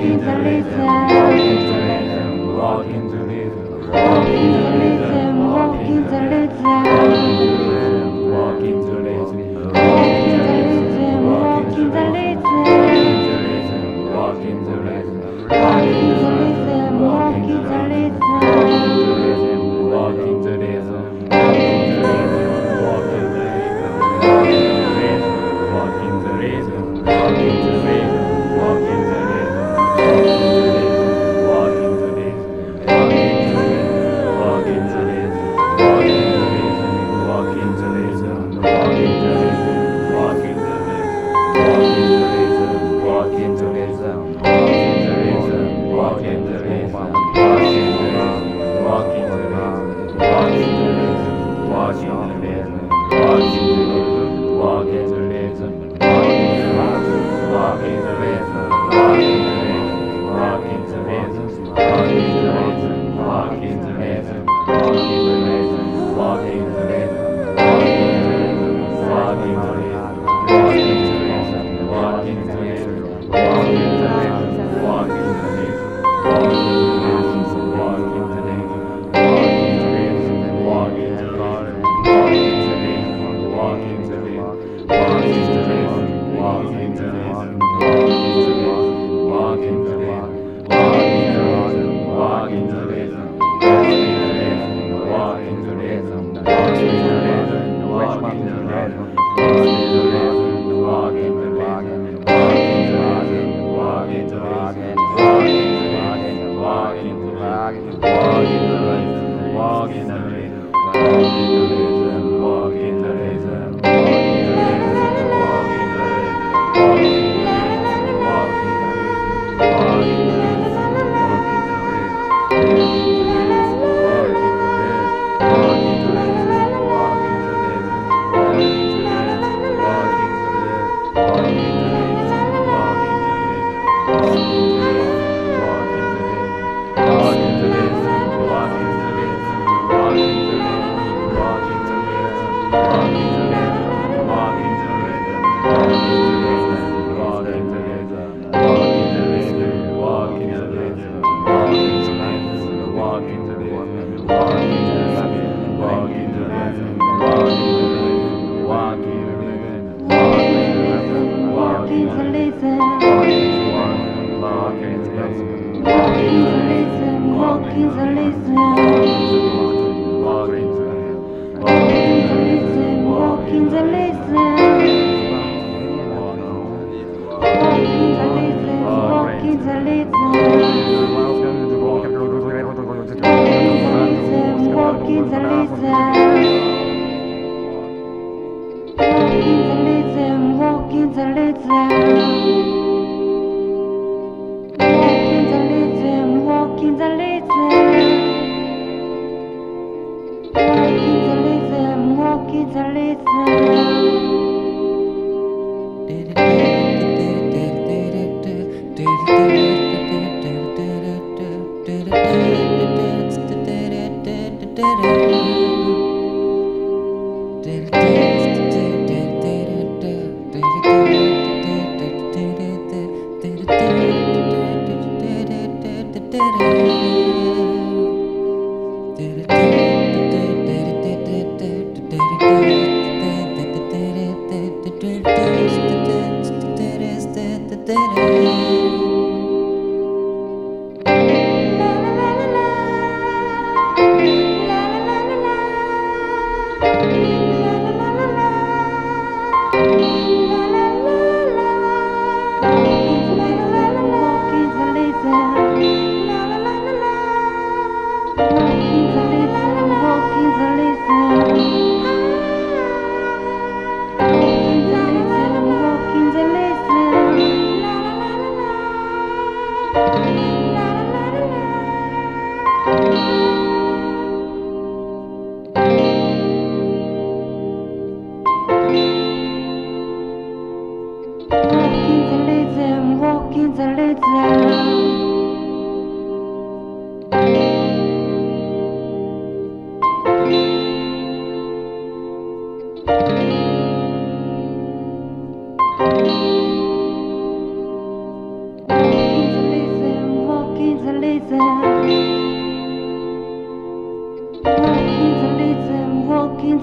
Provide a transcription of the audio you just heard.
is the reason.